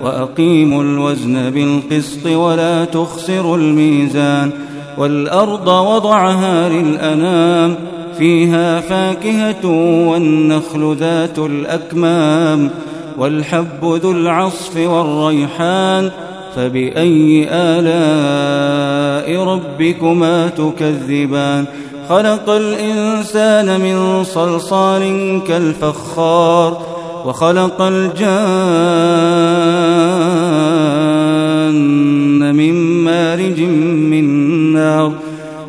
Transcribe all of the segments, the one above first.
وأقيموا الوزن بالقسط ولا تخسروا الميزان والأرض وضعها للأنام فيها فاكهة والنخل ذات الأكمام والحب ذو العصف والريحان فبأي آلاء ربكما تكذبان خلق الإنسان من صلصال كالفخار وخلق الجان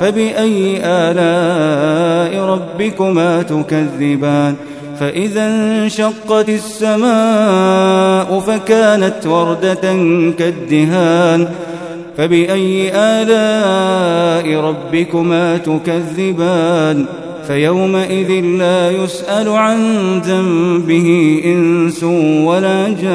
فبأي آلاء ربكما تكذبان؟ فإذا انشقت السماء فكانت وردة كالدهان. فبأي آلاء ربكما تكذبان؟ فيومئذ آلا يسأل عن ذنبه إنس ولا جان.